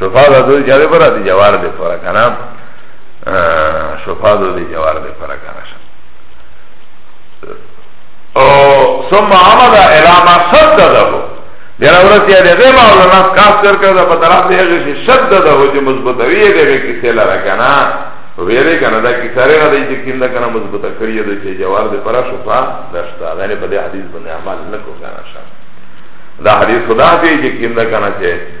شفا دا دوی جاوی برا دی جوار دی پورا کنا شفا دو دی جوار دی پورا کنا شا ثم عمد الى ما صدده دینا ورسی یا دیگه ما اولا ناس کاس کر کرده پا طرف دیگه شی شدده ہو چه مضبطوی ہے دیگه کسی لارا کنا ویره کنا دا کسی ریغا دی چه کم دا کنا مضبطا کریه دی چه جوار دی پرا شفا داشتا دانی پا دی حدیث بنده احمال نکو کنا شا دا حدیث خدا دی چه کم دا کنا چه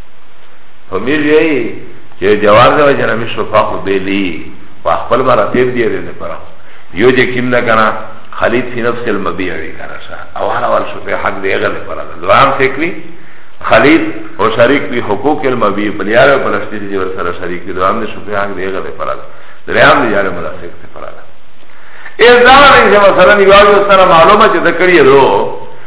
فمیل یی چې جوار دی وجه نه مشو فاقو بیلی واخبل مراتب دی دی لپاره یو چې کیم نه کنه خلید فی نفس المبیع وی کنه شا او هر اول شو په حق دی غل لپاره دوام فکری خلید او شریک وی حقوق المبیع بلیار او پرستی دی ور سره شریک دی دوام شو په حق دی غل لپاره درام دی یاره مناسب لپاره اذا مثلا یو سره معلومه چې ذکر یې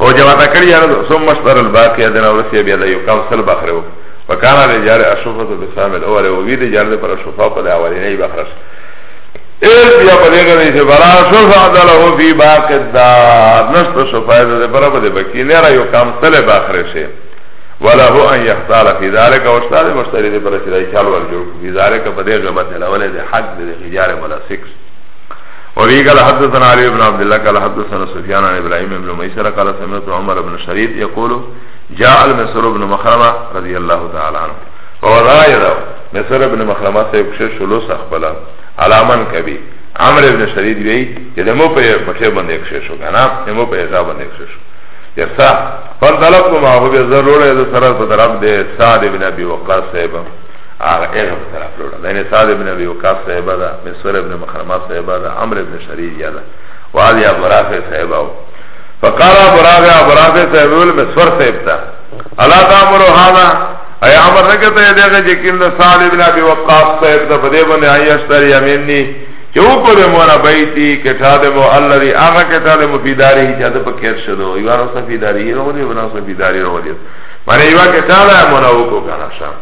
او جماعت کړی یاره ثم اشتر الباقی ادنا ورسی بیا د یو کم سل بخره و وکانا د جار اشفه د بسام الاول او وی د جار د پر شفا په اولینې بخره ایل بیا په دې غوړي چې برا شفا د له فی باقی الدار نشت شفا د پر په دې بکی نه را یو کم سل بخره شه وله ان يختار في ذلك واستاد مشتري دې پر چې دای چالو ورجو في ذلك په دې غمت نه ولې د حق د تجارت ملاسک وبه قال حدثنا علي بن عبد الله قال حدثنا سفيان عن ابراهيم بن ميسر قال سمعت عمر بن شريد يقول جاء المسر بن مخرمه رضي الله تعالى عنه ووضع يده مسر بن مخرمه صاحب شر شلوس اخبلا على من كبي عمر بن شريد بي يدمو په مخه باندې اکشه شو کنه مو په حساب باندې اکشه شو يسا فانطلقوا معه بذرور يد سرت طرف ده سعد بن ابي وقاص صاحب هغه هغه په طرف لوړه ده یعنی سعد ابن ابي وقاص صاحب ده مسور ابن مخرمه صاحب ده عمرو ابن شرير یا ده وادي ابو رافع صاحب او فقال ابو رافع ابو رافع صاحب ول مسور صاحب ده الا تامر هذا اي امر نه کته دغه چې کیند سعد ابن ابي وقاص صاحب ده په دې باندې عیاشتر یمنی چې وکړ مو نه بيتي کټا دې مو الله دې هغه کټا دې مو پیداری چې ده په کېر شدو یو راس پیداری ورو دې ورو پیداری ورو دې معنی یو کټا له مو نه وکړه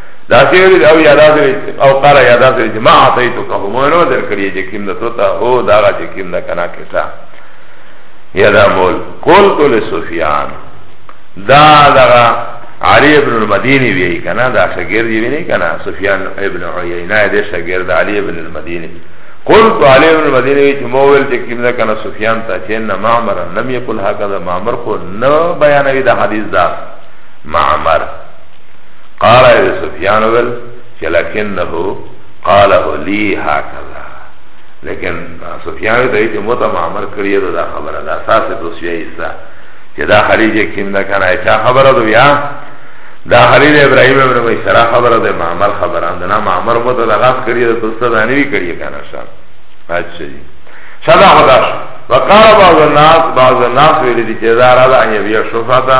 داسی ویلی دی او یاداسی ویلی او قال یاداسی ویلی ما عطیتو که همونو در کریه جه کم ده تو تا او داغا جه کم ده کنا کسا یادا مول قلتو لسفیان دا داغا علی ابن المدینی بیئی کنا دا شگردی بینی کنا سفیان ابن عیینا ده شگرد علی ابن المدینی قلت علی ابن المدینی بیئی چه موویل جه کم ده کنا سفیان تا چه نا معمر نم یکل حقا دا معمر خو نو بیانوی دا حدیث دا معمر قال ابو سفیان ول چې لکنه قاله لی هکذا لیکن سفیان ته چې مو ته معمر کړی دا خبره دا اساس ته سوی ایسا چې دا خلیج کیم نه کنه چا خبره دو یا دا خلیل ابراهیم ابن میسرا خبره ده معمر خبره ده نه معمر مو ته دا غاف کړی دا تاسو دا نیوی کړی کنه شاب اچھا جی شدا خدا وقال بعض الناس بعض الناس ویلی دی چه دارا دا ان یبیا شفا دا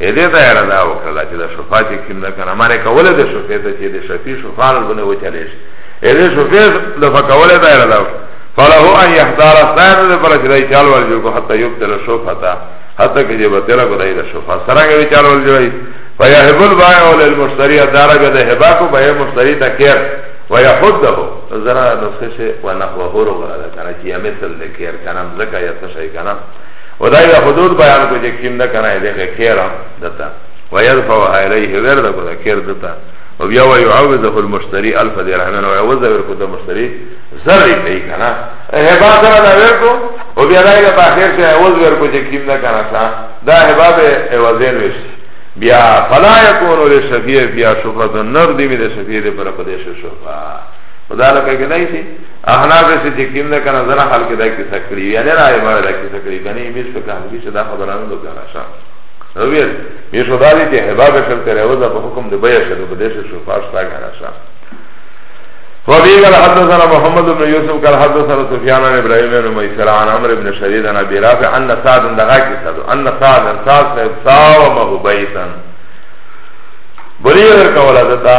اده دا یره دا وکړه چې دا شفا چې کیم نه کنه معنی کوله د شفا ته چې د شفی شفا نه بنه وچلې شي اده شفا د فکوله دا یره دا فله ان يحضر سائر د پر چې دای چال ور جو کو حتی یو تر شفا تا حتی کې به تر کو دای د شفا سره کې چال ور جوړي فیحب البائع للمشتری دارا به د هبا کو به مشتری ته کېر ويحده زرا نسخه ونحوه رو غلا کنه چې مثل د کېر کنه زکه یا څه شي کنه و دا یو حدود بیان کو چې کیم ده کنه دې کې کیرا دتا و يرفعها الیه ور ده کو دا کیر دتا و بیا و يعوذه المشتری الف درهم و يعوذه ور کو دا مشتری زری پی کنه هبا سره دا ور کو و بیا راي په اخر کې عوض ور کو چې کیم ده کنه تا دا هبا به عوضین وش بیا فلا یکون للشفیع بیا شفاعت النار دی به شفیع پر پدیش شفاعت خدا لکه کې نه شي احناف سے چکیم دا کنا زنا حال کے دا کسا کری یعنی رائے بارے دا کسا کری کنی امیر فکر حنبی سے دا خبرانو دو کنا شا رویر یہ شدا دی چی حباب شل تیرے وزا پا حکم دی بیا شدو بدیش شفاش تا کنا شا وفي قال حدثنا محمد بن يوسف قال حدثنا سفيان بن ابراهيم بن ميسر عن عمرو بن شديد عن ابي رافع ان سعد دغاك سعد ان سعد سعد صاومه بيتا بليغ كولا دتا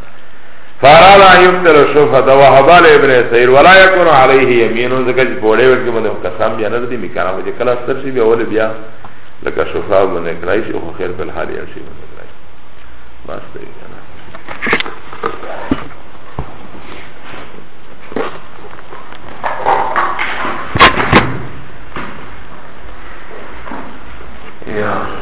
فاراد ان یبتر الشفعه ده وهبا لابن اسیر ولا یکون علیه یمین ځکه چې بوړې ورکې باندې قسم بیا نه دی میکانه چې کله ستر شي بیا ول بیا لکه شفاعه باندې کرای شي خو خیر په حال یې شي باندې کرای بس دی کنه Yeah.